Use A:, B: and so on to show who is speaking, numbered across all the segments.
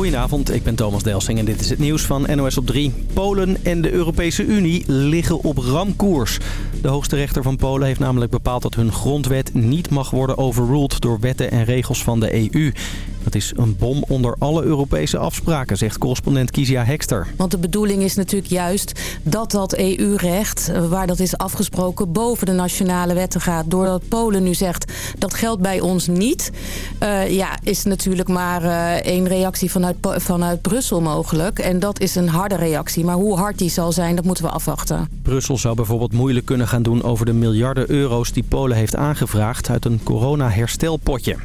A: Goedenavond, ik ben Thomas Delsing en dit is het nieuws van NOS op 3. Polen en de Europese Unie liggen op ramkoers. De hoogste rechter van Polen heeft namelijk bepaald dat hun grondwet niet mag worden overruled door wetten en regels van de EU. Dat is een bom onder alle Europese afspraken, zegt correspondent Kizia Hekster.
B: Want de bedoeling is natuurlijk juist dat dat EU-recht, eh, waar dat is afgesproken, boven de nationale wetten gaat. Doordat Polen nu zegt, dat geldt bij ons niet. Uh, ja, is natuurlijk maar uh, één reactie vanuit, vanuit Brussel mogelijk. En dat is een harde reactie. Maar hoe hard die zal zijn, dat moeten we afwachten.
A: Brussel zou bijvoorbeeld moeilijk kunnen gaan doen over de miljarden euro's die Polen heeft aangevraagd uit een corona-herstelpotje.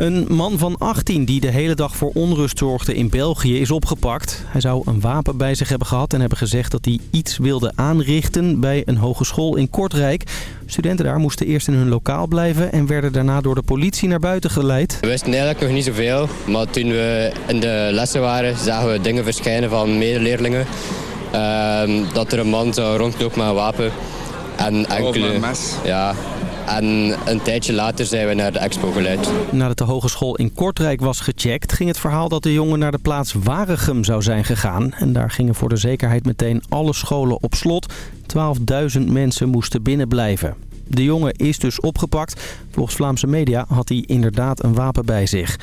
A: Een man van 18 die de hele dag voor onrust zorgde in België is opgepakt. Hij zou een wapen bij zich hebben gehad en hebben gezegd dat hij iets wilde aanrichten bij een hogeschool in Kortrijk. Studenten daar moesten eerst in hun lokaal blijven en werden daarna door de politie naar buiten geleid.
C: We wisten eigenlijk nog niet zoveel, maar toen we in de lessen waren zagen we dingen verschijnen van medeleerlingen. Uh, dat er een man zou rondlopen met een wapen. En enkele,
D: mes.
C: Ja, en een tijdje later zijn we naar de expo geleid.
A: Nadat de hogeschool in Kortrijk was gecheckt... ging het verhaal dat de jongen naar de plaats Waregem zou zijn gegaan. En daar gingen voor de zekerheid meteen alle scholen op slot. 12.000 mensen moesten binnenblijven. De jongen is dus opgepakt. Volgens Vlaamse media had hij inderdaad een wapen bij zich.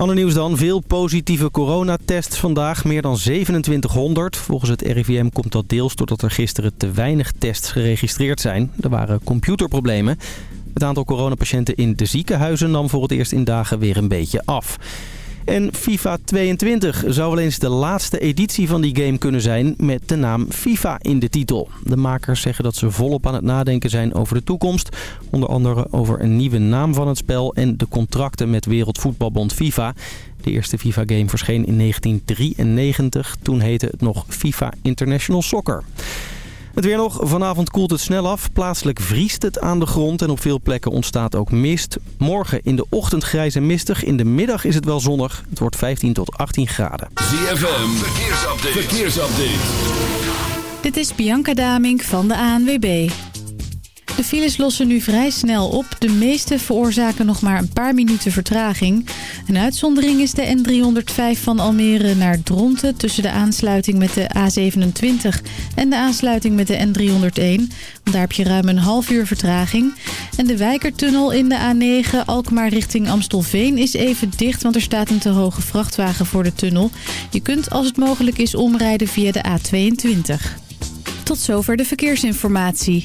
A: Ander nieuws dan. Veel positieve coronatests vandaag. Meer dan 2700. Volgens het RIVM komt dat deels doordat er gisteren te weinig tests geregistreerd zijn. Er waren computerproblemen. Het aantal coronapatiënten in de ziekenhuizen nam voor het eerst in dagen weer een beetje af. En FIFA 22 zou wel eens de laatste editie van die game kunnen zijn met de naam FIFA in de titel. De makers zeggen dat ze volop aan het nadenken zijn over de toekomst. Onder andere over een nieuwe naam van het spel en de contracten met Wereldvoetbalbond FIFA. De eerste FIFA-game verscheen in 1993. Toen heette het nog FIFA International Soccer. Het weer nog. Vanavond koelt het snel af. Plaatselijk vriest het aan de grond en op veel plekken ontstaat ook mist. Morgen in de ochtend grijs en mistig. In de middag is het wel zonnig. Het wordt 15 tot 18 graden.
E: ZFM, verkeersupdate. verkeersupdate.
F: Dit is Bianca Damink van de ANWB. De files lossen nu vrij snel op. De meeste veroorzaken nog maar een paar minuten vertraging. Een uitzondering is de N305 van Almere naar Dronten... tussen de aansluiting met de A27 en de aansluiting met de N301. Daar heb je ruim een half uur vertraging. En de Wijkertunnel in de A9 Alkmaar richting Amstelveen is even dicht... want er staat een te hoge vrachtwagen voor de tunnel. Je kunt als het mogelijk is omrijden via de A22. Tot zover de verkeersinformatie.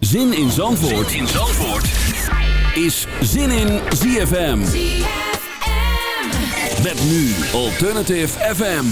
G: Zin in Zandvoort,
E: in Zandvoort.
G: is Zin in ZFM. Met nu Alternative FM.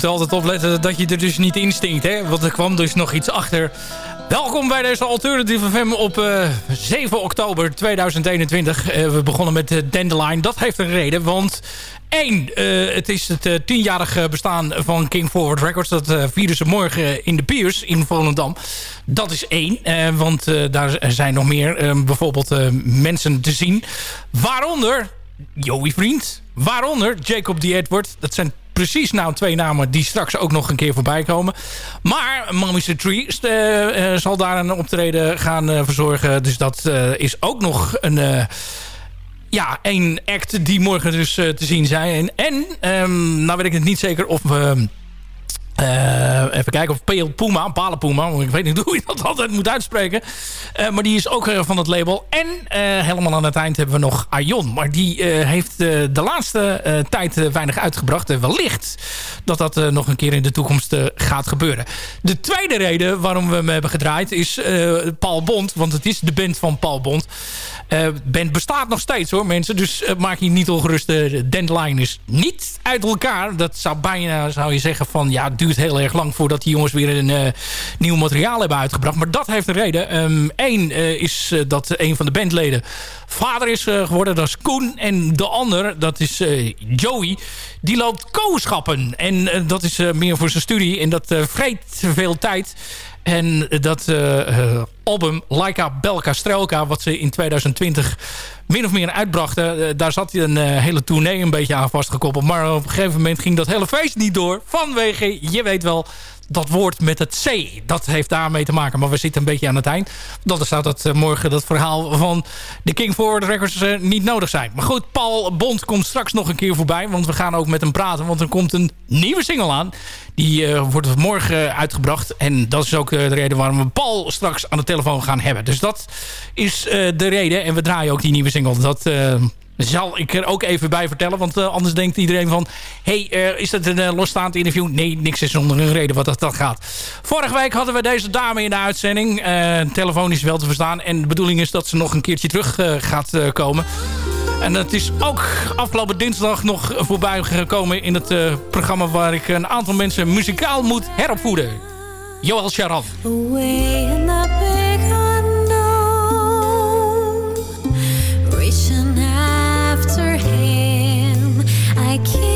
H: Moet altijd opletten dat je er dus niet instinkt, hè? Want er kwam dus nog iets achter. Welkom bij deze Alternative FM op eh, 7 oktober 2021. Eh, we begonnen met de Dandelion. Dat heeft een reden, want één, eh, het is het eh, tienjarige bestaan van King Forward Records. Dat eh, vieren ze morgen in de Piers in Volendam. Dat is één, eh, want eh, daar zijn nog meer eh, bijvoorbeeld eh, mensen te zien. Waaronder Joey Vriend. Waaronder Jacob D. Edward. Dat zijn precies nou twee namen die straks ook nog een keer voorbij komen. Maar Mommy's the Tree eh, eh, zal daar een optreden gaan eh, verzorgen. Dus dat is ook nog een... ja, één act die morgen dus te zien zijn. En, ehm, nou weet ik het niet zeker of... we eh, even kijken of Pale Puma, Pale Puma, ik weet niet hoe je dat altijd moet uitspreken. Eh, maar die is ook eh, van het label. En helemaal aan het eind hebben we nog Aion. Maar die heeft de laatste tijd weinig uitgebracht. En wellicht dat dat nog een keer in de toekomst gaat gebeuren. De tweede reden waarom we hem hebben gedraaid is Paul Bond. Want het is de band van Paul Bond. Eh band bestaat nog steeds hoor mensen. Dus maak je niet ongerust. De Dandelion is niet uit elkaar. Dat zou bijna zou je zeggen van ja het heel erg lang voordat die jongens weer een eh, nieuw materiaal hebben uitgebracht. Maar dat heeft een reden. Eén is eh, dat een van de bandleden vader is eh, geworden. Dat is Koen. En de ander, dat is eh, Joey. Die loopt kooschappen. En eh, dat is eh, meer voor zijn studie. En dat eh, vreet veel tijd. En dat eh, eh, album Laika Belka Strelka... wat ze in 2020 min of meer uitbrachten... eh, daar zat een eh, hele tournee een beetje aan vastgekoppeld. Maar op een gegeven moment ging dat hele feest niet door. Vanwege, je weet wel, dat woord met het C. Dat heeft daarmee te maken. Maar we zitten een beetje aan het eind. Dat eh, morgen dat verhaal van de King Forward Records niet nodig zijn. Maar goed, Paul Bond komt straks nog een keer voorbij. Want we gaan ook met hem praten. Want er komt een nieuwe single aan. Die wordt morgen uitgebracht. En dat is ook de reden waarom we Paul straks aan de telefoon gaan hebben. Dus dat is de reden. En we draaien ook die nieuwe single. Dat... eh, zal ik er ook even bij vertellen. Want eh, anders denkt iedereen van... hey, eh, is dat een losstaand interview? Nee, niks is zonder een reden wat dat, dat gaat. Vorige week hadden we deze dame in de uitzending. Eh telefonisch wel te verstaan. En de bedoeling is dat ze nog een keertje terug gaat komen. En het is ook afgelopen dinsdag nog voorbij gekomen... in het programma waar ik een aantal mensen muzikaal moet heropvoeden. Joël Sharaf.
I: After him. I can't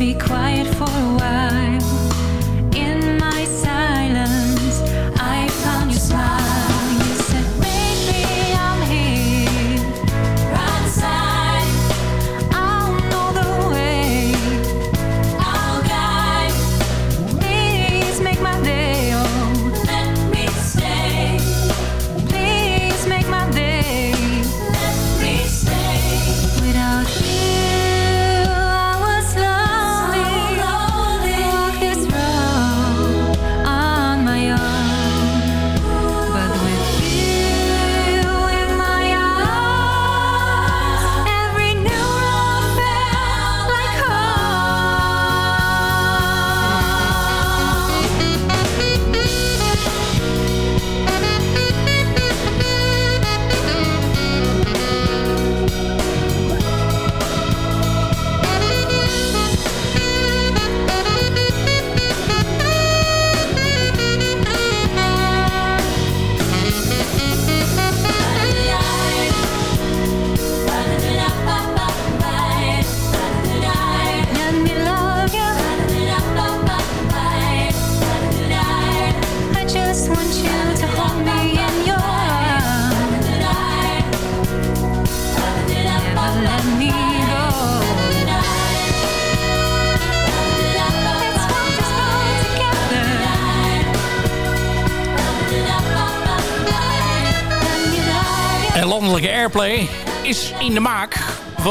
I: be quiet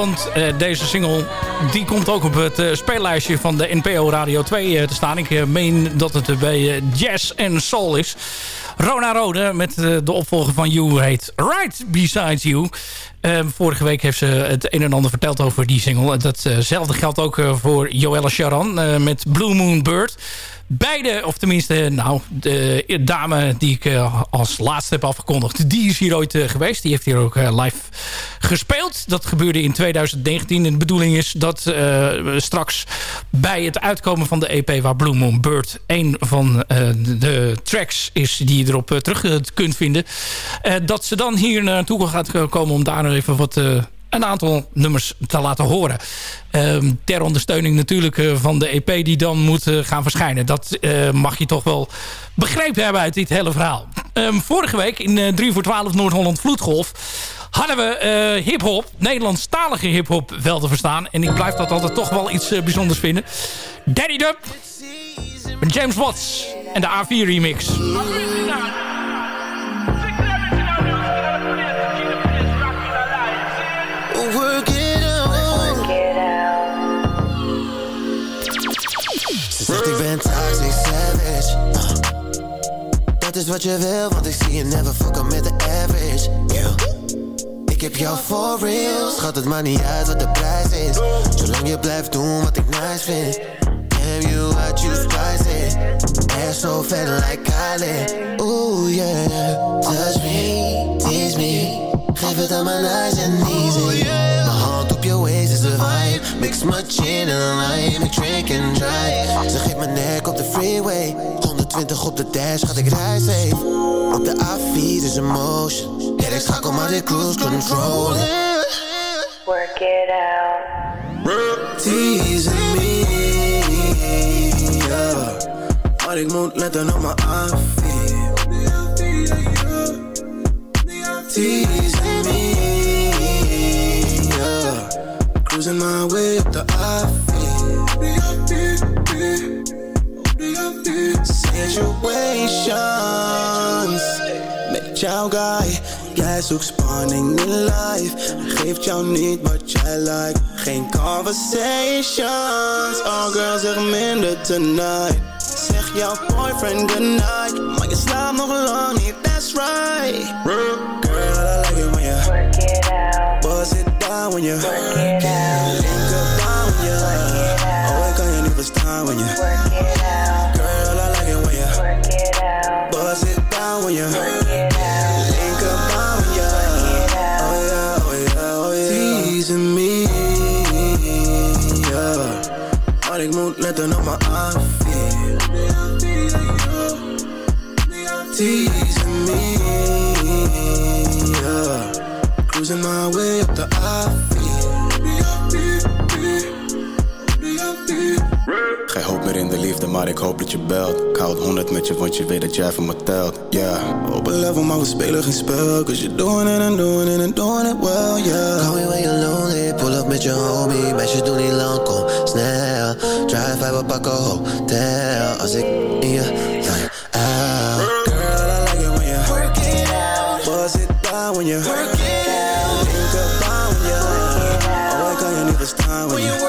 I: Want
H: eh, deze single die komt ook op het eh, speellijstje van de NPO Radio 2 eh, te staan. Ik meen dat het bij Jazz en Soul is. Rona Rode met de opvolger van You heet Right Beside You. Vorige week heeft ze het een en ander verteld over die single. Datzelfde geldt ook voor Joella Charan met Blue Moon Bird. Beide, of tenminste, nou, de dame die ik eh, als laatste heb afgekondigd... die is hier ooit eh, geweest. Die heeft hier ook eh, live gespeeld. Dat gebeurde in 2019. En de bedoeling is dat straks bij het uitkomen van de EP... waar Blue Moon Bird een van de, tracks is die je erop terug kunt vinden... dat ze dan hier naartoe gaat komen om daar nog even wat... een aantal nummers te laten horen. Ehm, ter ondersteuning natuurlijk eh, van de EP die dan moet eh, gaan verschijnen. Dat eh, mag je toch wel begrepen hebben uit dit hele verhaal. Ehm, vorige week in eh 3 voor 12 Noord-Holland Vloedgolf hadden we hip-hop, Nederlandstalige hip-hop wel te verstaan. En ik blijf dat altijd toch wel iets bijzonders vinden. Daddy Dub James Watts en de A4 remix.
J: Zegt ik ben toxic savage. Uh, Dat is wat je wil, want ik zie je never fucken met de average. Yeah. Ik heb jou for real, schat het maar niet uit wat de prijs is. Zolang je blijft doen wat ik nice vind. Damn you, I choose spicy. Air so fat like Kylie. Ooh yeah, touch me, tease me. Geef het aan mijn nice and easy. Waist is de vibe. Mix my gin en lime, ik drink and drive. Ze geeft mijn nek op de freeway. 120 op de dash, gaat ik rij safe. Op de A4 is een motion. Ja, ik schakel maar de cruise control.
K: Work it out.
J: Teasing me, yeah. Maar ik moet letten op mijn afvier. Teasing me, Cruising my way up the Situations make
K: met jouw guy. Jij zoekt spanning in life. Geeft jou niet wat jij like. Geen conversations. All girls zeg minder tonight. Zeg jouw boyfriend goodnight. Maar je slaapt nog lang niet, that's right. It down when you work it out. Link up down when you work it out. Oh, ik kan je niet when you work it out. Girl, I like it when you work it out. Buzz it down when you work it out. Link up when you work it out. Oh yeah, oh yeah, oh yeah. Teasing me, yeah. Maar ik moet letten op mijn outfit. Teasing me, yeah. Cruising my way Geen hoop meer in de liefde, maar ik hoop dat je belt. Ik hou het 100 met je, want je weet dat jij van me telt. Yeah, op een level, maar we spelen geen spel. Cause you're doing it and doing it and doing it well, yeah.
J: Call me when you're lonely, pull up met je homie. Meisjes doen niet lang, kom snel. Drive bij we pakken hotel. Als ik in je lijn out.
K: Girl, I like it when you work it out. Buzz it down when you work it out. Up down when you work it out. Oh, ik kan je niet verstaan when you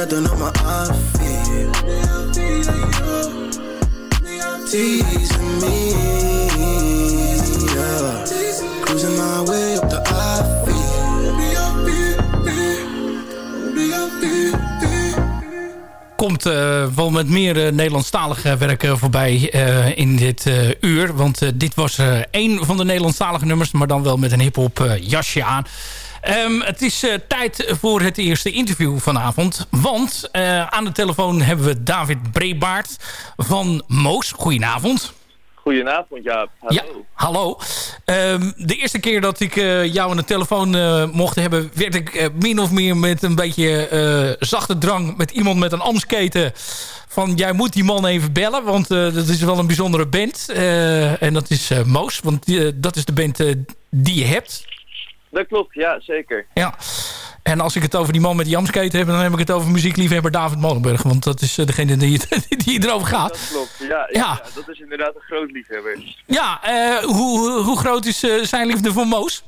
K: Maar ik moet letten op mijn outfit. Teasing me, yeah. My way the
H: Komt eh, wel met meer uh, Nederlandstalig eh, werk voorbij in dit uur. Want dit was één van de Nederlandstalige nummers. Maar dan wel met een hip-hop jasje aan. Ehm, het is tijd voor het eerste interview vanavond. Want aan de telefoon hebben we David Brebaert van Moos. Goedenavond.
L: Goedenavond, Jaap. Hallo.
H: Ja, hallo. Ehm, de eerste keer dat ik uh, jou aan de telefoon uh, mocht hebben... werd ik uh, min of meer met een beetje zachte drang... met iemand met een amsketen... van jij moet die man even bellen... want dat is wel een bijzondere band. en dat is Moos, want dat is de band die je hebt.
L: Dat klopt, ja, zeker.
H: Ja. En als ik het over die man met die jamsketen heb... dan heb ik het over muziekliefhebber David Molenburg. Want dat is degene die, die erover gaat.
L: Dat klopt, ja, ja. ja dat is inderdaad een groot liefhebber.
H: Ja, uh, hoe, hoe groot is uh, zijn liefde voor Moos?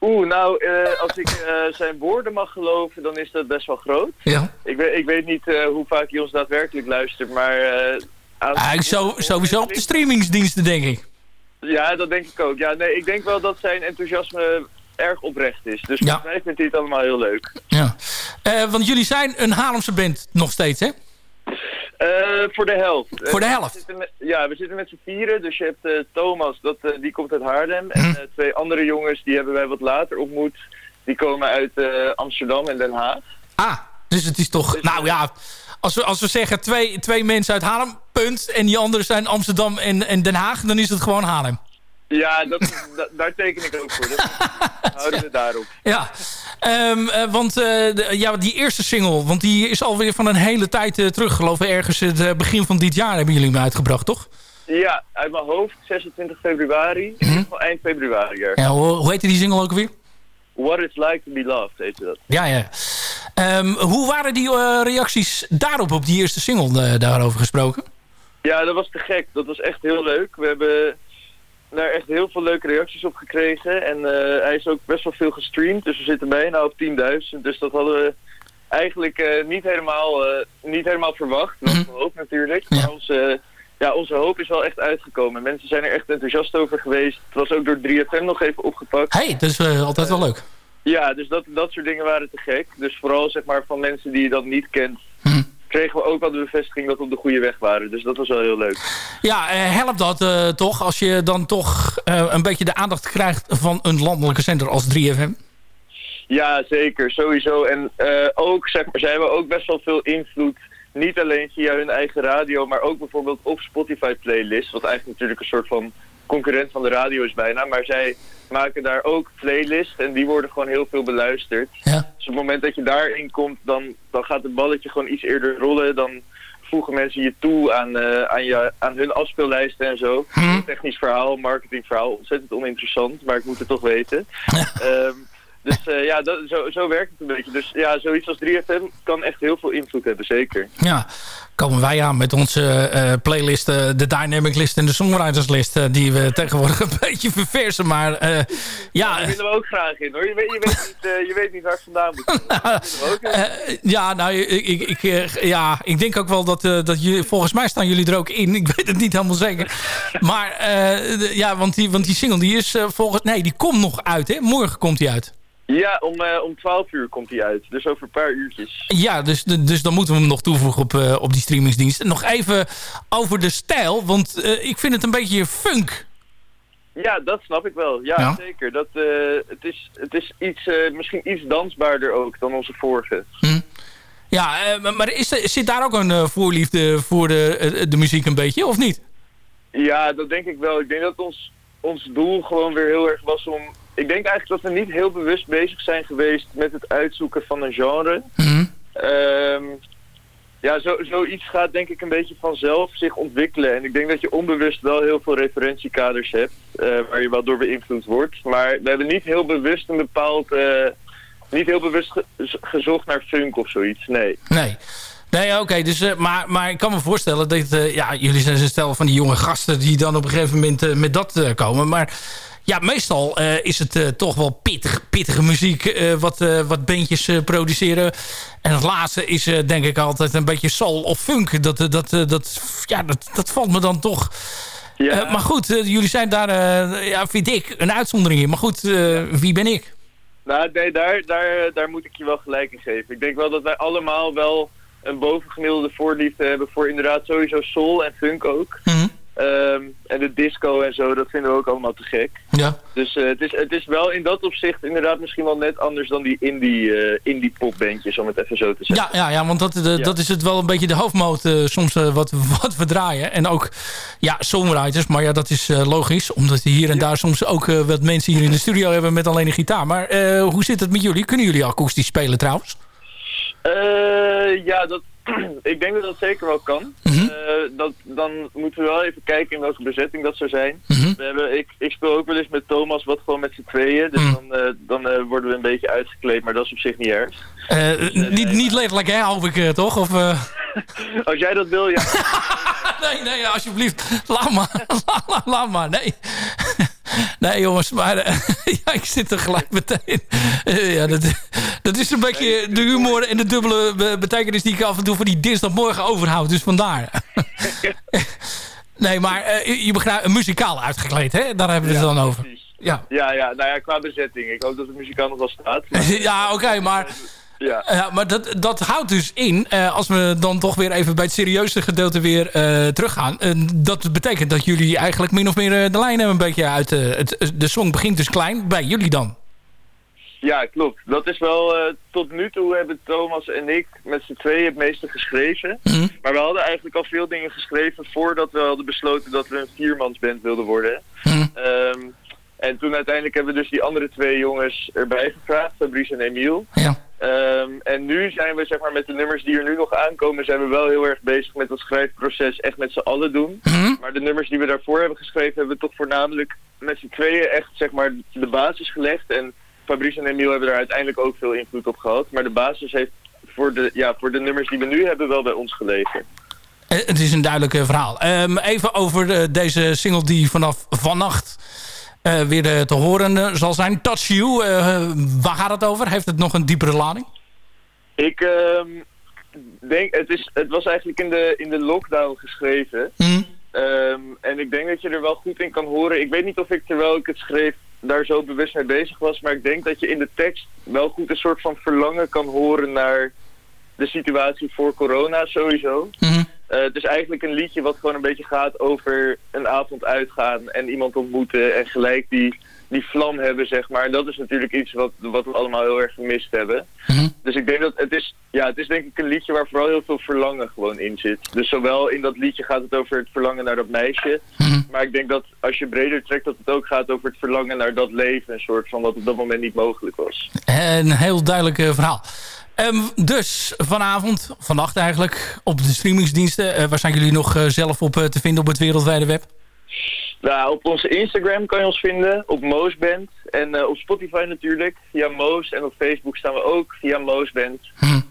L: Oeh, nou, uh, als ik zijn woorden mag geloven... dan is dat best wel groot.
H: Ja.
L: Ik, weet, ik weet niet hoe vaak hij ons daadwerkelijk luistert, maar...
H: Zo, sowieso op de streamingsdiensten, denk ik.
L: Ja, dat denk ik ook. Ja, nee, ik denk wel dat zijn enthousiasme erg oprecht is. Dus
H: ja.
L: voor mij vindt hij het allemaal heel leuk.
H: Ja. Uh, want jullie zijn een Haarlemse band nog steeds, hè?
L: Uh, voor de helft.
H: Voor de helft?
L: We zitten met, ja, we zitten met z'n vieren. Dus je hebt uh, Thomas, dat, die komt uit Haarlem. En
H: Mhm.
L: twee andere jongens, die hebben wij wat later ontmoet. Die komen uit Amsterdam en Den Haag.
H: Ah, dus het is toch... nou ja, als we, als we zeggen twee, twee mensen uit Haarlem, punt. En die anderen zijn Amsterdam en, en Den Haag, dan is het gewoon Haarlem.
L: Ja, dat, da, daar teken ik ook voor. Houden we daarop.
H: Ja, um, uh, want uh, de, ja, die eerste single, want die is alweer van een hele tijd uh, terug. Geloof ik ergens het begin van dit jaar hebben jullie hem uitgebracht, toch?
L: Ja, uit mijn hoofd 26 februari.
H: Mhm.
L: Mm -hmm. Eind februari. Ja.
H: Ja, hoe, hoe heette die single ook weer?
L: What It's Like To Be Loved, heet dat.
H: Ja, ja. Um, hoe waren die reacties daarop, op die eerste single daarover gesproken?
L: Ja, dat was te gek. Dat was echt heel leuk. We hebben daar echt heel veel leuke reacties op gekregen. En uh, hij is ook best wel veel gestreamd. Dus we zitten bijna op 10.000. Dus dat hadden we eigenlijk niet, helemaal, niet helemaal verwacht. Dat mm -hmm. hoop natuurlijk.
H: Ja.
L: Maar onze, ja, onze hoop is wel echt uitgekomen. Mensen zijn er echt enthousiast over geweest. Het was ook door 3FM nog even opgepakt.
H: hey, dat is altijd wel leuk.
L: Ja, dus dat, dat soort dingen waren te gek. Dus vooral zeg maar van mensen die je dan niet kent...
H: Hm.
L: kregen we ook al de bevestiging dat we op de goede weg waren. Dus dat was wel heel leuk.
H: Ja, uh, helpt dat uh, toch als je dan toch uh, een beetje de aandacht krijgt van een landelijke zender als 3FM?
L: Ja, zeker. Sowieso. En ook, zeg maar, zij hebben ook best wel veel invloed. Niet alleen via hun eigen radio, maar ook bijvoorbeeld op Spotify playlists. Wat eigenlijk natuurlijk een soort van concurrent van de radio is bijna. Maar zij maken daar ook playlists en die worden gewoon heel veel beluisterd.
H: Ja.
L: Dus op het moment dat je daarin komt, dan, dan gaat het balletje gewoon iets eerder rollen. Dan voegen mensen je toe aan, eh, aan, je, aan hun afspeellijsten en zo.
H: Hm.
L: Technisch verhaal, marketingverhaal, ontzettend oninteressant, maar ik moet het toch weten. Ehm, dus eh, ja, dat, zo, zo werkt het een beetje. Dus ja, zoiets als 3FM kan echt heel veel invloed hebben, zeker.
H: Ja, komen wij aan met onze eh playlist, eh, de Dynamic List en de Songwriters List, die we tegenwoordig een beetje verversen. Maar eh, ja,
L: Daar willen we ook graag in hoor. Je weet, je weet, niet, je weet niet waar het vandaan moet komen.
H: Ja, nou, ik, ik, ik, ja, ik denk ook wel dat, dat jullie, volgens mij staan jullie er ook in. Ik weet het niet helemaal zeker. Maar ja, want die, want die single die is volgens, nee, die komt nog uit, hè? Morgen komt die uit.
L: Ja, om, eh, om 12 uur komt hij uit. Dus over een paar uurtjes.
H: Ja, dus, dus dan moeten we hem nog toevoegen op, eh, op die streamingsdienst. Nog even over de stijl, want eh, ik vind het een beetje funk.
L: Ja, dat snap ik wel. Ja,
H: Ja.
L: zeker. Dat, eh, het is, het is iets, eh, misschien iets dansbaarder ook dan onze vorige.
H: Ja, eh, maar- is, zit daar ook een voorliefde voor de, de muziek een beetje, of niet?
L: Ja, dat denk ik wel. Ik denk dat ons, ons doel gewoon weer heel erg was om... Ik denk eigenlijk dat we niet heel bewust bezig zijn geweest met het uitzoeken van een genre. Ehm, ja, zo, zoiets gaat denk ik een beetje vanzelf zich ontwikkelen. En ik denk dat je onbewust wel heel veel referentiekaders hebt, eh, waar je wel door beïnvloed wordt. Maar we hebben niet heel bewust een bepaald... eh, niet heel bewust ge- gezocht naar funk of zoiets, nee.
H: Nee. Nee, oké. dus, eh, maar, maar ik kan me voorstellen dat... ja, jullie zijn een stel van die jonge gasten... die dan op een gegeven moment met dat komen. Maar ja, meestal eh, is het eh, toch wel pittig, pittige muziek... eh, wat, wat bandjes produceren. En het laatste is denk ik altijd een beetje soul of funk. Dat, dat, dat, ja, dat, dat valt me dan toch... Eh, maar goed, jullie zijn daar, ja, vind ik, een uitzondering in. Maar goed, wie ben ik?
L: Nou, nee, daar, daar, daar moet ik je wel gelijk in geven. Ik denk wel dat wij allemaal wel een bovengemiddelde voorliefde hebben voor inderdaad sowieso soul en funk ook. Ehm, en de disco en zo, dat vinden we ook allemaal te gek.
H: Ja.
L: Dus eh, het, is, het is wel in dat opzicht inderdaad misschien wel net anders dan die indie, eh, indie popbandjes, om het even zo te zeggen.
H: Ja, ja, ja want dat, de- dat is het wel een beetje de hoofdmoot eh, soms wat, wat we draaien. En ook, ja, songwriters. Maar ja, dat is logisch. Omdat hier en daar soms ook wat mensen hier in de studio hebben met alleen een gitaar. Maar hoe zit het met jullie? Kunnen jullie akoestisch spelen trouwens?
L: Eh, ja, dat, ik denk dat dat zeker wel kan.
H: Mhm.
L: Eh, dat, dan moeten we wel even kijken in welke bezetting dat zou zijn.
H: Mhm.
L: we hebben, ik, ik speel ook wel eens met Thomas wat gewoon met z'n tweeën. Dus
H: Mhm.
L: dan, eh, dan eh, worden we een beetje uitgekleed, maar dat is op zich niet erg.
H: Eh, niet, niet letterlijk, hè, hoop ik toch? Of,
L: Als jij dat wil, ja.
H: nee, nee, alsjeblieft. Laat maar. Laat, laat- laat maar. Nee. Nee, jongens, maar eh, ja, ik zit er gelijk meteen. Eh, ja, dat, dat is een beetje de humor en de dubbele be- betekenis die ik af en toe voor die dinsdagmorgen overhoud. Dus vandaar. nee, maar eh, je- begrijpt, muzikaal uitgekleed, hè? Daar hebben we het dan over. Ja.
L: Ja, ja, nou ja, qua bezetting. Ik hoop dat het muzikaal nog wel staat. maar-
H: Ja, oké, maar,
L: Ja.
H: ja, maar dat, dat houdt dus in, eh, als we dan toch weer even bij het serieuze gedeelte weer eh, teruggaan. eh, dat betekent dat jullie eigenlijk min of meer de lijnen een beetje uit... het, de song begint dus klein, bij jullie dan.
L: Ja, klopt. Dat is wel, tot nu toe hebben Thomas en ik met z'n tweeën het meeste geschreven.
H: Mhm.
L: Maar we hadden eigenlijk al veel dingen geschreven voordat we hadden besloten dat we een viermansband wilden worden.
H: Mhm.
L: Ehm, en toen uiteindelijk hebben we dus die andere twee jongens erbij gevraagd, Fabrice en Emiel.
H: Ja.
L: Ehm, en nu zijn we zeg maar met de nummers die er nu nog aankomen, zijn we wel heel erg bezig met dat schrijfproces echt met z'n allen doen.
H: Mhm.
L: Maar de nummers die we daarvoor hebben geschreven, hebben we toch voornamelijk met z'n tweeën echt zeg maar de basis gelegd. En Fabrice en Emiel hebben daar uiteindelijk ook veel invloed op gehad. Maar de basis heeft voor de, ja, voor de nummers die we nu hebben wel bij ons gelegen.
H: Eh, het is een duidelijk eh, verhaal. Ehm, even over eh, deze single die vanaf vannacht weer eh, te horen eh, zal zijn. Touch You, eh, waar gaat het over? Heeft het nog een diepere lading?
L: Ik ehm, denk, het, is, het was eigenlijk in de, in de lockdown geschreven. Ehm, en ik denk dat je er wel goed in kan horen. Ik weet niet of ik terwijl ik het schreef daar zo bewust mee bezig was. Maar ik denk dat je in de tekst wel goed een soort van verlangen kan horen naar de situatie voor corona sowieso. Eh, het is eigenlijk een liedje wat gewoon een beetje gaat over een avond uitgaan en iemand ontmoeten en gelijk die, die vlam hebben, zeg maar. En dat is natuurlijk iets wat, wat we allemaal heel erg gemist hebben. Dus ik denk dat het is, ja, het is denk ik een liedje waar vooral heel veel verlangen gewoon in zit. Dus zowel in dat liedje gaat het over het verlangen naar dat meisje, maar ik denk dat als je breder trekt dat het ook gaat over het verlangen naar dat leven, een soort van wat op dat moment niet mogelijk was.
H: Een heel duidelijk eh, verhaal. Ehm, dus vanavond, vannacht eigenlijk, op de streamingsdiensten. eh, waar zijn jullie nog eh, zelf op eh, te vinden op het wereldwijde web?
L: Nou, op onze Instagram kan je ons vinden, op Moosband. En op Spotify natuurlijk, via Moos. En op Facebook staan we ook via Moosband.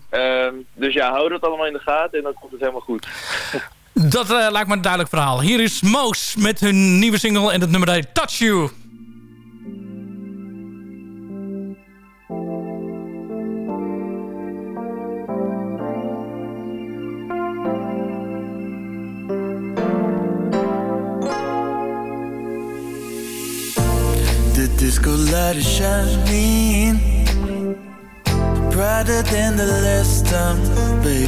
L: Ehm, dus ja, hou dat allemaal in de gaten en dan komt het helemaal goed.
H: Dat eh, lijkt me een duidelijk verhaal. Hier is Moos met hun nieuwe single en het nummer heet Touch You.
D: Disco light is shining brighter than the last time, babe.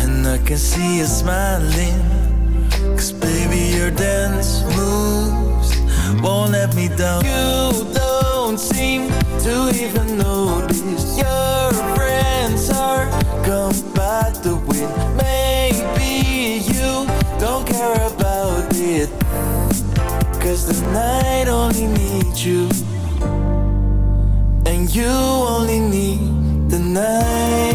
D: And I can see you smiling. Cause baby, your dance moves won't let me down. You don't seem to even notice your friends are gone by the wind. Maybe you don't care about it. Cause the night only needs you. And you only need the night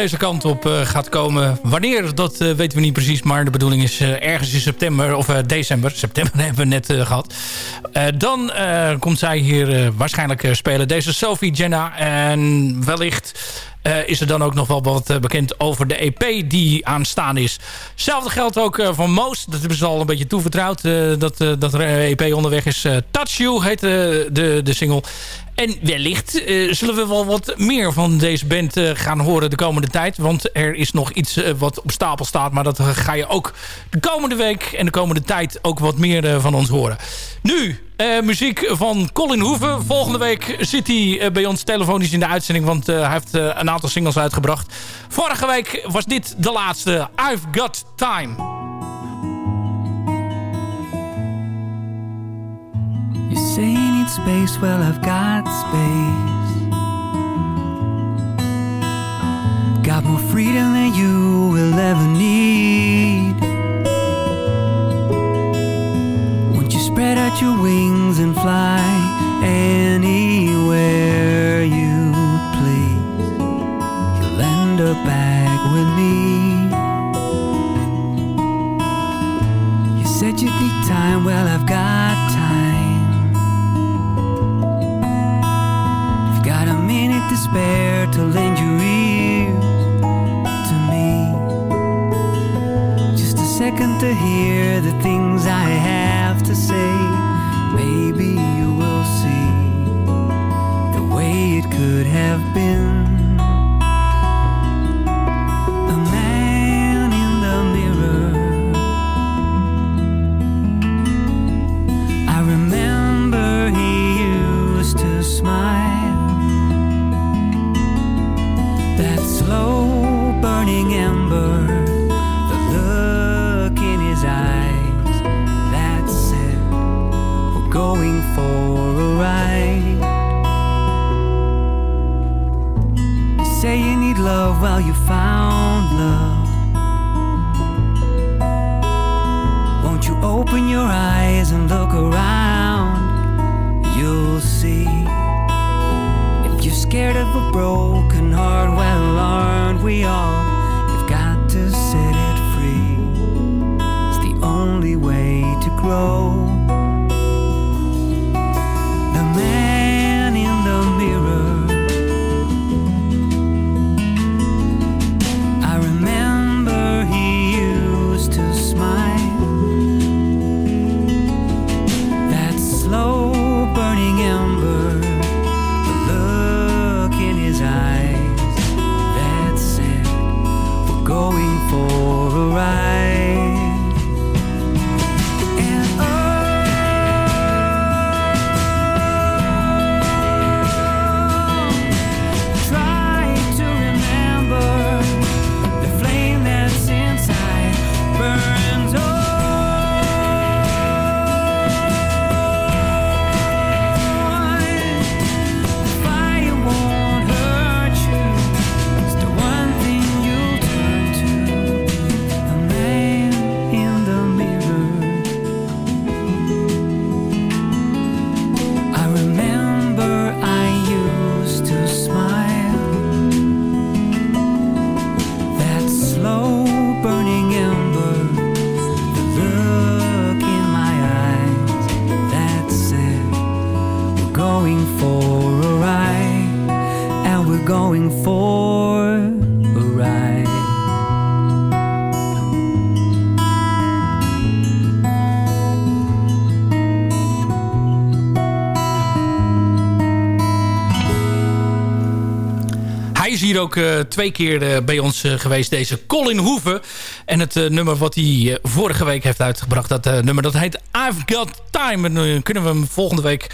H: deze kant op eh, gaat komen. Wanneer, dat eh, weten we niet precies. Maar de bedoeling is eh, ergens in september of december. September hebben we net eh, gehad. Eh, dan komt zij hier waarschijnlijk spelen. Deze Sophie Jenna. En wellicht eh, is er dan ook nog wel wat eh, bekend over de EP die aanstaan is. Hetzelfde geldt ook eh, voor Moos. Dat hebben ze al een beetje toevertrouwd. dat, dat er EP onderweg is. Touch You heet de, de single. En wellicht zullen we wel wat meer van deze band gaan horen de komende tijd. Want er is nog iets wat op stapel staat. Maar dat ga je ook de komende week en de komende tijd ook wat meer van ons horen. Nu, eh, muziek van Colin Hoeven. Volgende week zit hij eh, bij ons telefonisch in de uitzending. Want eh, hij heeft een aantal singles uitgebracht. Vorige week was dit de laatste. I've Got Time.
M: You say you need space, well, I've got space. Got more freedom than you will ever need. Spread out your wings and fly anywhere you please? You'll end up back with me. You said you'd need time, well, I've got time. You've got a minute to spare to lend your ears to me. Just a second to hear the things I have to say. Could have been. A man in the mirror. I remember he used to smile. That slow burning ember, well, you found love. Won't you open your eyes and look around? You'll see. If you're scared of a broken heart, well, aren't we all? You've got to set it free. It's the only way to grow. Going for a.
H: Hij is hier ook eh, twee keer eh, bij ons eh, geweest, deze Colin Hoeven. En het nummer wat hij vorige week heeft uitgebracht, dat nummer dat heet I've Got Time. En kunnen we hem volgende week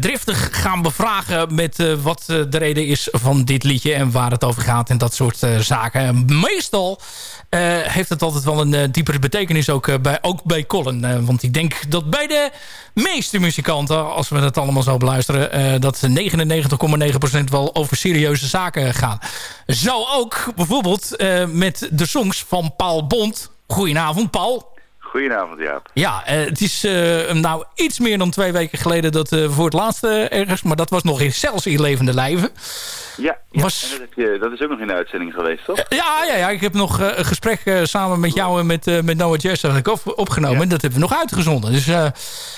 H: driftig gaan bevragen met eh, wat eh, de reden is van dit liedje en waar het over gaat en dat soort eh, zaken. En meestal eh, heeft het altijd wel een eh, diepere betekenis ook, eh, bij, ook bij Colin. Eh, want ik denk dat bij de meeste muzikanten, als we het allemaal zo beluisteren, eh, dat 99,9% wel over serieuze zaken gaan. Zo ook bijvoorbeeld eh, met de songs van Paul Bond. Goedenavond Paul.
N: Goedenavond, Jaap.
H: Ja, eh, het is eh, nou iets meer dan twee weken geleden dat eh, voor het laatste ergens... maar dat was nog in, zelfs in levende lijven.
N: Ja, ja.
H: Was-
N: dat, je, dat is ook nog in de uitzending geweest, toch?
H: Ja, ja, ja, ik heb nog een gesprek samen met jou en met, met Noah ik op- opgenomen. En dat hebben we nog uitgezonden. Dus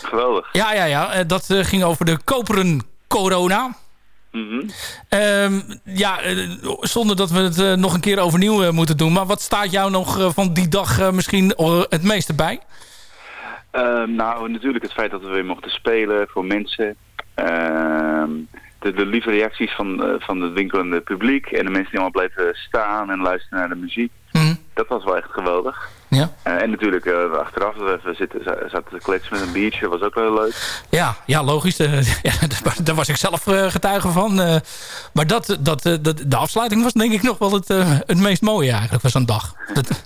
N: Geweldig.
H: ja, ja, ja, dat ging over de koperen corona.
N: Mhm.
H: Ehm, ja, eh, zonder dat we het eh, nog een keer overnieuw eh, moeten doen. Maar wat staat jou nog van die dag misschien het meeste bij?
N: Ehm, nou, natuurlijk het feit dat we weer mochten spelen voor mensen. Ehm, de, de lieve reacties van, van het winkelende publiek. En de mensen die allemaal bleven staan en luisteren naar de muziek. Dat was wel echt geweldig.
H: Ja.
N: Eh, en natuurlijk eh, achteraf we zitten, za- zaten te kletsen met een biertje. was ook wel leuk.
H: Ja, ja logisch. Eh, ja, daar- was ik zelf getuige van. Maar dat, dat, dat, de afsluiting was denk ik nog wel het, het meest mooie eigenlijk van zo'n dag. Dat,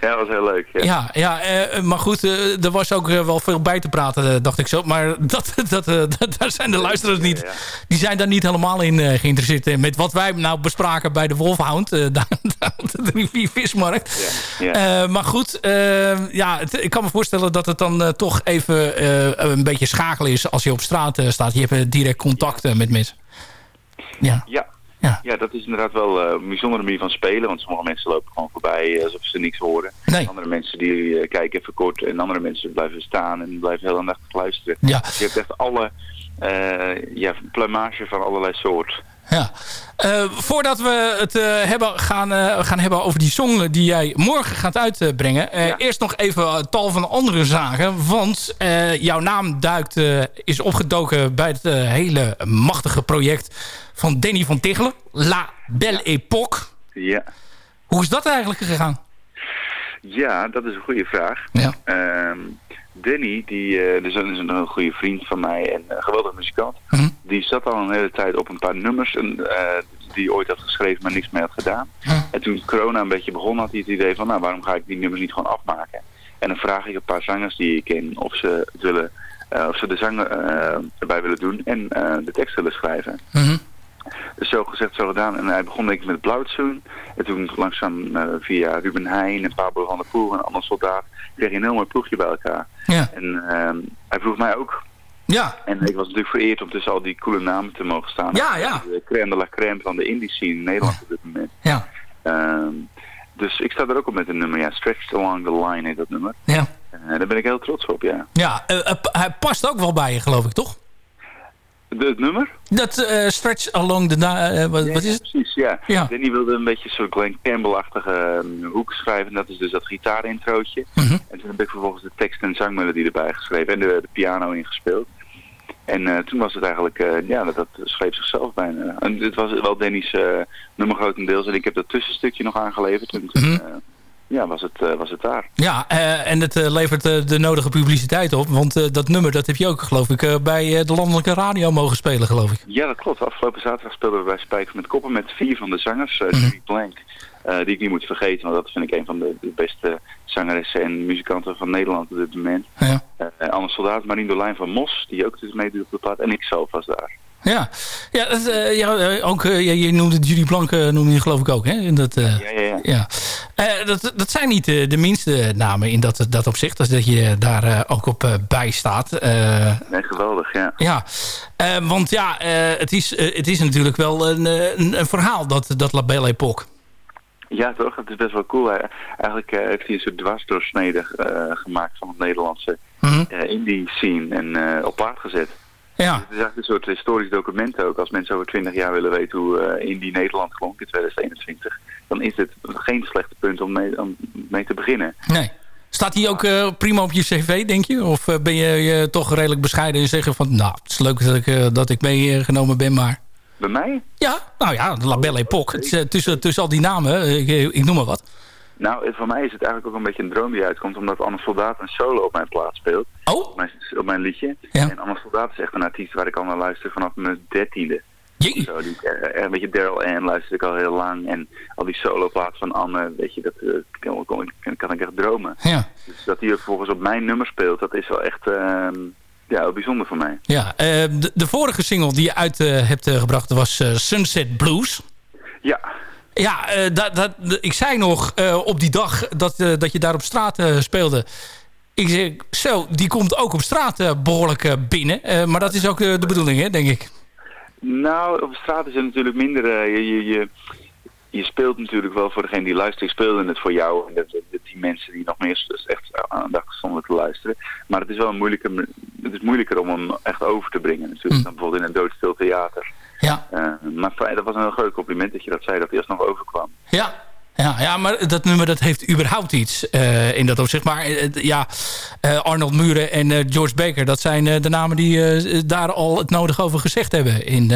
N: Ja, dat was heel leuk. Ja.
H: ja, ja maar goed, er was ook wel veel bij te praten, dacht ik zo. Maar dat, dat, dat, daar zijn de luisteraars niet. Die zijn daar niet helemaal in geïnteresseerd. met wat wij nou bespraken bij de Wolfhound. daar, daar op de rivier Vismarkt.
N: Ja.
H: Eh, maar goed, eh, ja, het- ik kan me voorstellen dat het dan eh, toch even eh, een beetje schakelen is als je op straat eh, staat. Je hebt direct contact met mensen. Ja.
N: Ja.
H: Ja.
N: Ja. dat is inderdaad wel een bijzondere manier van spelen. Want sommige mensen lopen gewoon voorbij alsof ze niks horen. Andere mensen die kijken even kort. En andere mensen blijven staan en blijven heel aandachtig luisteren.
H: Ja.
N: Dus je hebt echt alle ja, plumage van allerlei soorten.
H: Ja. Eh, voordat we het eh, hebben, gaan, eh, gaan hebben over die song die jij morgen gaat uitbrengen. Eerst nog even tal van andere zaken. Want jouw naam duikt, is opgedoken bij het hele machtige project van Danny van Tichelen. La Belle Époque.
N: Ja.
H: Hoe is dat eigenlijk gegaan?
N: Ja, dat is een goede vraag.
H: Ja.
N: Ehm, Danny, die eh, dus is een goede vriend van mij en een geweldig muzikant.
H: Mhm.
N: Die zat al een hele tijd op een paar nummers en, eh, die hij ooit had geschreven, maar niks mee had gedaan. En toen corona een beetje begon, had hij het idee van, nou, waarom ga ik die nummers niet gewoon afmaken? En dan vraag ik een paar zangers die ik ken of ze willen, eh, of ze de zang erbij willen doen en de tekst willen schrijven. Dus zo gezegd, zo gedaan. En hij begon denk ik met Blauwtsoen. En toen langzaam eh, via Ruben Heijn en Pablo van der Poel en allemaal soldaat kreeg je een heel mooi ploegje bij elkaar.
H: Ja.
N: En ehm, hij vroeg mij ook.
H: Ja.
N: En ik was natuurlijk vereerd om tussen al die coole namen te mogen staan.
H: Ja, ja.
N: De crème de la crème van de indie scene in Nederland op dit moment.
H: Ja.
N: Ehm, dus ik sta er ook op met een nummer, ja. Stretched Along the Line heet dat nummer.
H: Ja.
N: Eh, daar ben ik heel trots op, ja.
H: Ja, eh, hij past ook wel bij je, geloof ik, toch?
N: Het nummer?
H: Dat eh, Stretch Along the... eh, wat, wat is het?
N: Precies, ja.
H: Ja.
N: Danny wilde een beetje zo'n Glenn Campbell-achtige ehm, hoek schrijven. En dat is dus dat gitaarintrootje.
H: Mhm.
N: En toen heb ik vervolgens de tekst en zangmelodie erbij geschreven. En de, de piano ingespeeld. En eh, toen was het eigenlijk, eh, ja, dat, dat schreef zichzelf bijna. En dit was wel Danny's eh, nummer grotendeels. En ik heb dat tussenstukje nog aangeleverd. En toen,
H: Mhm.
N: eh, ja, was het, eh, was het daar.
H: Ja, eh, en het eh, levert de nodige publiciteit op. Want dat nummer dat heb je ook, geloof ik, bij de landelijke radio mogen spelen, geloof ik.
N: Ja, dat klopt. Afgelopen zaterdag speelden we bij Spijkers met Koppen met vier van de zangers. Uh, Julie Blank, die ik niet moet vergeten, want dat vind ik een van de, de beste zangeressen en muzikanten van Nederland op dit moment.
H: Ja.
N: Anne Soldaat, Marien Dolijn van Mos, die ook dus meedoet op de plaat. En ik zelf was daar.
H: Ja, ja, dat, eh, ja eh, ook, eh, je noemde Judy Blank, eh, noemde je geloof ik ook, hè? In dat,
N: Ja, ja, ja.
H: ja. Dat, dat zijn niet de minste namen in dat, dat opzicht. Dus dat je daar ook op bij staat.
N: Nee, geweldig, ja.
H: ja, want ja, het, is, het is natuurlijk wel een, een, een verhaal, dat, dat La Belle Époque.
N: Ja, toch? Het is best wel cool. Eigenlijk heeft hij een soort dwarsdoorsnede gemaakt van het Nederlandse
H: Mhm.
N: eh, indie scene en op paard gezet.
H: Ja.
N: Het is eigenlijk een soort historisch document ook. Als mensen over 20 jaar willen weten hoe eh, indie Nederland klonk in 2021, dan is dit geen slechte punt om mee, om mee te beginnen.
H: Nee. Staat hij ook eh, prima op je cv, denk je? Of eh, ben je eh, toch redelijk bescheiden en zeggen van... nou, het is leuk dat ik, dat ik meegenomen ben, maar...
N: Bij mij?
H: Ja, nou ja, de La Belle Époque. Het is, eh, tussen, tussen al die namen, ik, ik noem maar wat.
N: Nou, voor mij is het eigenlijk ook een beetje een droom die uitkomt, omdat Anne Soldaat een solo op mijn plaat speelt.
H: Oh?
N: Op mijn, op mijn liedje. En Anne Soldaat is echt een artiest waar ik al naar luister vanaf mijn dertiende. Zo, die, een beetje Daryl Ann luister ik al heel lang. En al die soloplaat van Anne, weet je, dat eh, kan, kan, ik echt dromen.
H: Ja.
N: Dus dat hij ook volgens op mijn nummer speelt, dat is wel echt ehm, ja, bijzonder voor mij.
H: Ja, eh, de, de vorige single die je uit eh, hebt gebracht was Sunset Blues.
N: Ja.
H: Ja, eh, dat, dat, ik zei nog eh, op die dag dat, eh, dat je daar op straat speelde... Ik zeg, zo, die komt ook op straat eh, behoorlijk eh, binnen. Maar dat is ook de bedoeling, hè, denk ik.
N: Nou, op straat is het natuurlijk minder. je, je, je, je speelt natuurlijk wel voor degene die luistert. Ik speelde het voor jou en de, tien mensen die nog meer dus echt aandachtig stonden te luisteren. Maar het is wel een moeilijke, het is moeilijker om hem echt over te brengen natuurlijk. Dan bijvoorbeeld in een doodstil theater.
H: Ja.
N: Eh, maar dat was een heel groot compliment dat je dat zei, dat hij alsnog overkwam.
H: Ja. Ja, ja, maar dat nummer dat heeft überhaupt iets eh, in dat opzicht. Maar eh, ja, Arnold Muren en George Baker... dat zijn de namen die daar al het nodige over gezegd hebben in,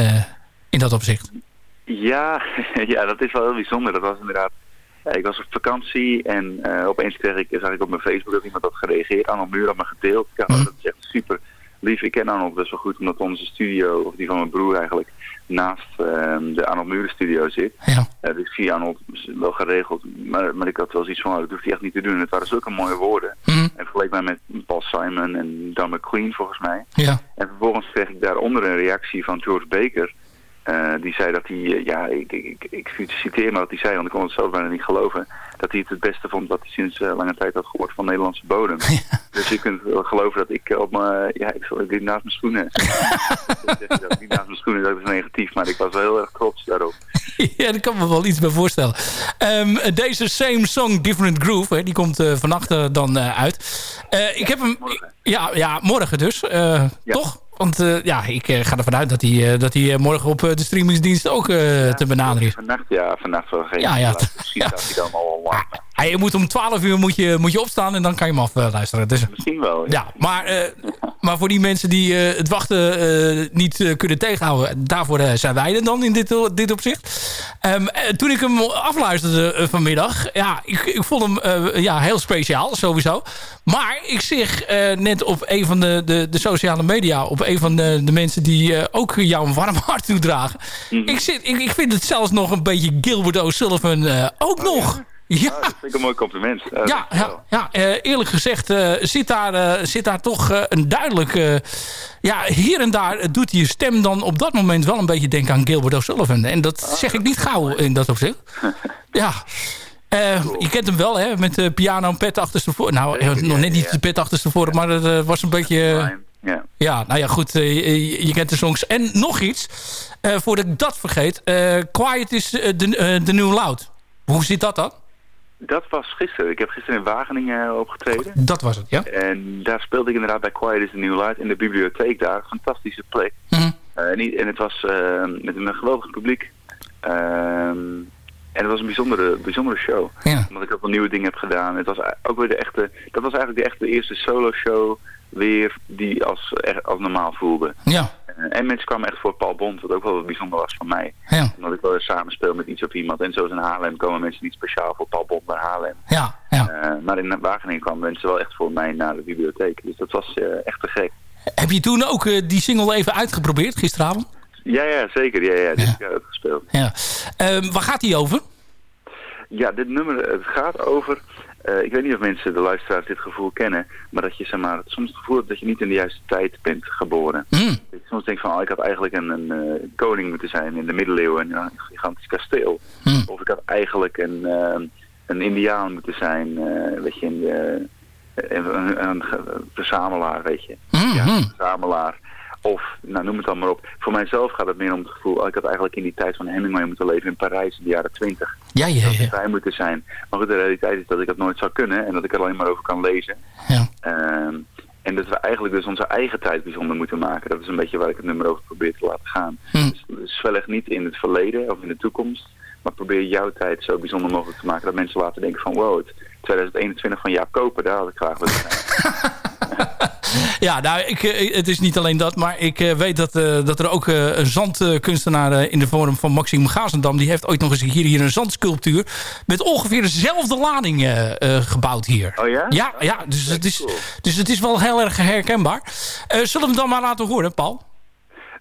H: in dat opzicht.
N: Ja, ja, dat is wel heel bijzonder. Dat was inderdaad... ik was op vakantie en opeens kreeg ik, zag ik op mijn Facebook dat iemand had gereageerd. Arnold Muur had me gedeeld. Ja, Dat is echt super lief. Ik ken Arnold best wel goed omdat onze studio, of die van mijn broer eigenlijk, naast ehm, de Arnold Muren studio zit.
H: Ja.
N: dus ik zie Arnold wel geregeld. Maar, maar ik had wel zoiets van, oh, dat hoeft hij echt niet te doen. Het waren zulke mooie woorden.
H: Mhm.
N: En vergeleek mij met Paul Simon en Dan McQueen volgens mij.
H: Ja.
N: En vervolgens kreeg ik daaronder een reactie van George Baker. Eh, die zei dat hij, eh, ja, ik, ik, ik, citeer maar wat hij zei, want ik kon het zelf bijna niet geloven. Dat hij het het beste vond wat hij sinds eh, lange tijd had gehoord van Nederlandse bodem. Dus je kunt wel geloven dat ik op mijn, ja, ik, ik liep naast mijn schoenen. dat niet naast mijn schoenen, dat is negatief, maar ik was wel heel erg trots daarop.
H: ja, daar kan me wel iets bij voorstellen. Ehm, deze Same Song Different Groove, hè, die komt eh, vannacht dan uit. Ik heb hem... Ja, ja, morgen dus. Toch? Want eh, ja, ik eh, ga ervan uit dat hij, eh, dat hij morgen op de streamingsdienst ook te benaderen is.
N: Vannacht, ja, vannacht wel geen.
H: Ja, ja.
N: Misschien staat hij dan al lang.
H: Ah, je moet om 12 uur moet je, moet je opstaan en dan kan je hem afluisteren. Dus,
N: Misschien wel.
H: ja, maar, eh, maar voor die mensen die eh, het wachten eh, niet kunnen tegenhouden... daarvoor zijn wij er dan in dit, dit opzicht. Ehm, eh, toen ik hem afluisterde vanmiddag... ja, ik, ik vond hem ja, heel speciaal, sowieso. Maar ik zeg net op een van de, de, de sociale media... op een van de, de mensen die ook jou een warm hart toedragen... ik, zit, ik, ik vind het zelfs nog een beetje Gilbert O'Sullivan eh, ook nog... Ja.
N: Ah, dat vind ik een mooi compliment.
H: Ja, ja, ja eh, eerlijk gezegd eh, zit, daar, eh, zit daar toch een duidelijk... eh, ja, hier en daar doet je stem dan op dat moment wel een beetje denken aan Gilbert O'Sullivan. En dat zeg ik niet gauw in dat opzicht. Ja. Je kent hem wel, hè? Met de piano en pet achterstevoren. Nou, nog net niet de pet achterstevoren, maar eh, was een beetje...
N: Ja.
H: ja, nou ja, goed. je, je kent de songs. En nog iets, voordat ik dat vergeet. Quiet is de de New Loud. Hoe zit dat dan?
N: Dat was gisteren. Ik heb gisteren in Wageningen eh, opgetreden.
H: Dat was het, ja.
N: En daar speelde ik inderdaad bij Quiet is the New Light in de bibliotheek daar. Fantastische plek.
H: Mhm.
N: Eh, en, het was eh, met een geweldig publiek. Ehm, en het was een bijzondere, bijzondere show.
H: Ja.
N: Omdat ik ook wel nieuwe dingen heb gedaan. Het was ook weer de echte, dat was eigenlijk de echte eerste solo show weer die als, als normaal voelde.
H: Ja.
N: Eh, en mensen kwamen echt voor Paul Bond, wat ook wel wat bijzonder was voor mij.
H: Ja.
N: Omdat ik wel eens samenspeel met iets of iemand. En zoals in Haarlem komen mensen niet speciaal voor Paul Bond naar Haarlem.
H: Ja, ja.
N: Eh, maar in Wageningen kwamen mensen wel echt voor mij naar de bibliotheek. Dus dat was eh, echt te gek.
H: Heb je toen ook die single even uitgeprobeerd gisteravond?
N: Ja, ja, zeker. Ja, ja, die heb ik uitgespeeld.
H: Ja. Ehm, waar gaat die over?
N: Ja, dit nummer, het gaat over... eh, ik weet niet of mensen, de luisteraars, dit gevoel kennen. Maar dat je zeg maar, soms het gevoel hebt dat je niet in de juiste tijd bent geboren.
H: Mm.
N: Dat je soms denkt van, oh, ik had eigenlijk een, een eh, koning moeten zijn in de middeleeuwen. In een gigantisch kasteel.
H: Mm.
N: Of ik had eigenlijk een, eh, een indiaan moeten zijn. weet je, in de, een, een, verzamelaar, weet je.
H: Mm,
N: Ja, een verzamelaar. Of, nou noem het dan maar op. Voor mijzelf gaat het meer om het gevoel, oh, ik had eigenlijk in die tijd van Hemingway moeten leven in Parijs in de jaren twintig.
H: Ja, ja, ja.
N: Vrij moeten zijn. Maar goed, de realiteit is dat ik dat nooit zou kunnen en dat ik er alleen maar over kan lezen.
H: Ja.
N: Ehm, en dat we eigenlijk dus onze eigen tijd bijzonder moeten maken. Dat is een beetje waar ik het nummer over probeer te laten gaan.
H: Hm.
N: Dus, dus zwellig niet in het verleden of in de toekomst. Maar probeer jouw tijd zo bijzonder mogelijk te maken. Dat mensen laten denken van wow, het 2021 van Jaap Koper, daar had ik graag willen zijn.
H: Ja, nou, ik, eh, het is niet alleen dat, maar ik eh, weet dat, eh, dat er ook een zandkunstenaar in de vorm van Maxime Gazendam, die heeft ooit nog eens hier, hier een zandsculptuur met ongeveer dezelfde lading gebouwd hier.
N: Oh ja?
H: Ja, ja dus, het is, dus het is wel heel erg herkenbaar. Zullen we hem dan maar laten horen, Paul?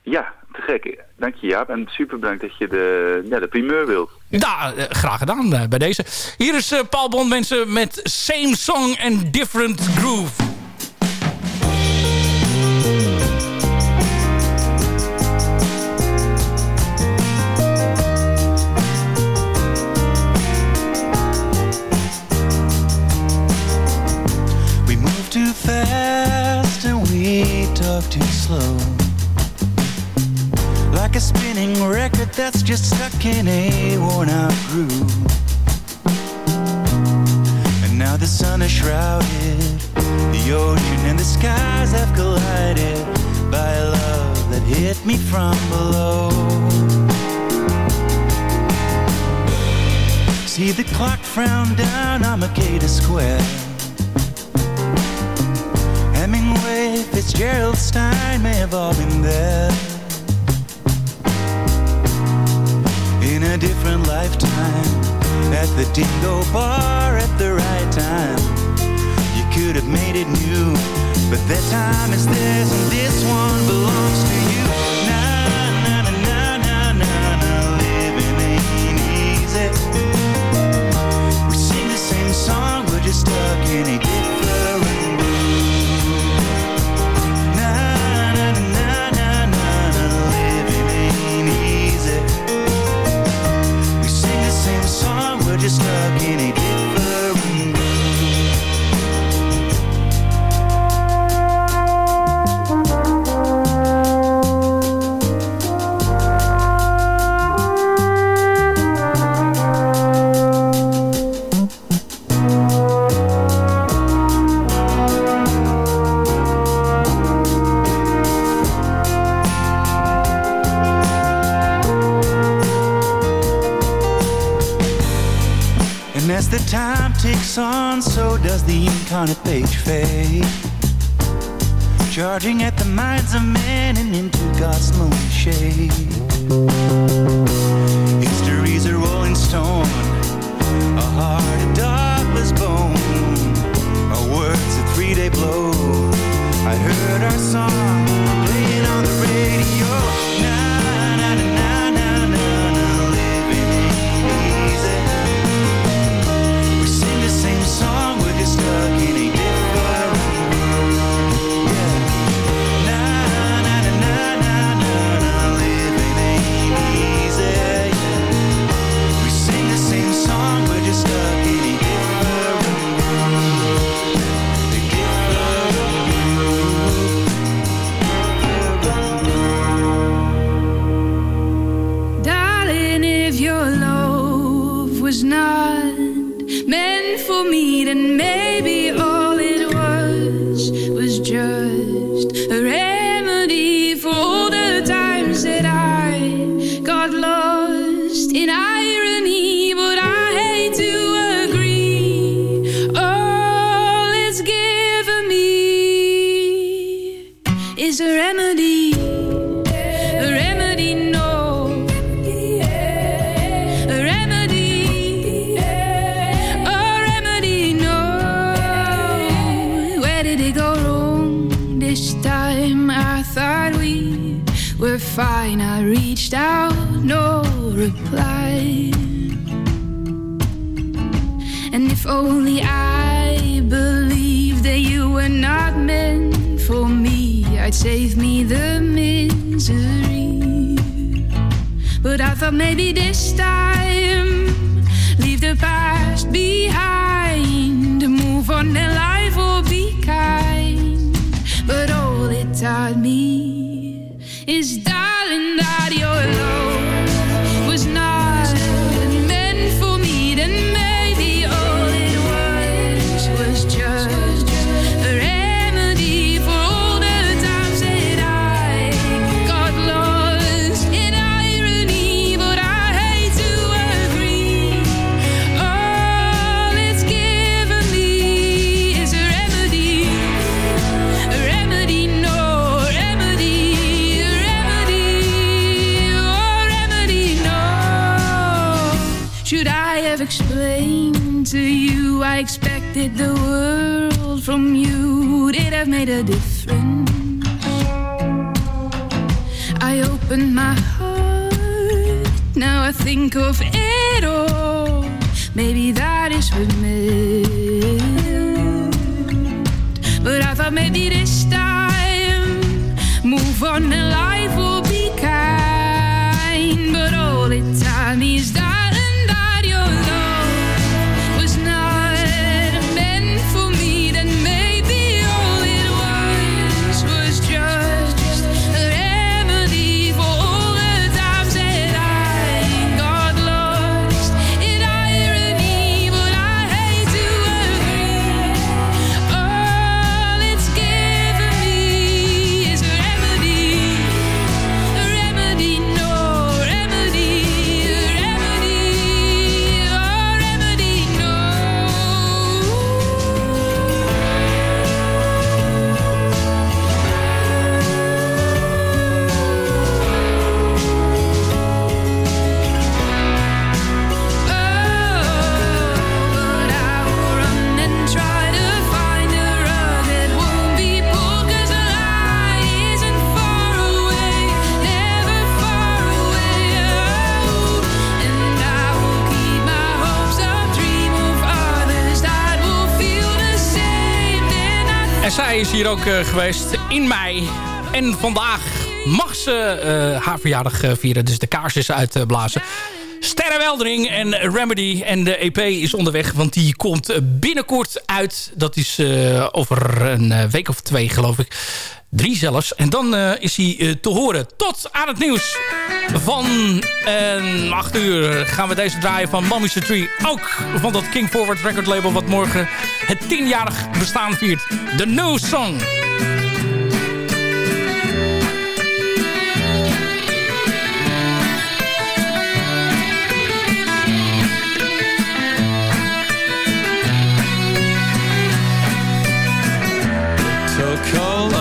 N: Ja, te gek. Dank je Jaap. En super bedankt dat je de, ja, de primeur wilt.
H: Ja, eh, graag gedaan bij deze. Hier is Paul Bond, mensen, met Same Song and Different Groove.
D: Talk too slow. Like a spinning record that's just stuck in a worn out groove. And now the sun is shrouded, the ocean and the skies have collided by a love that hit me from below. See the clock frown down on Makeda Square. Fitzgerald, Stein may have all been there. In a different lifetime, at the Dingo Bar at the right time. You could have made it new, but that time is theirs and this one belongs to you. Na na na na na na na, living ain't easy. We sing the same song, we're just stuck in a different the
O: world from you, it have made a difference. I opened my heart, now I think of it all. Maybe that is what made. But I thought maybe this time, move on and life. is
H: hier ook eh, geweest in mei. En vandaag mag ze eh, haar verjaardag eh, vieren. Dus de kaarsjes uitblazen. Sterrenweldering en Remedy. En de EP is onderweg, want die komt binnenkort uit. Dat is over een week of twee, geloof ik. Drie zelfs. En dan eh, is hij eh, te horen. Tot aan het nieuws van eh, uh, 8 uur gaan we deze draaien van Mommy's Tree. Ook van dat King Forward record label wat morgen het tienjarig bestaan viert. De New Song.
G: So.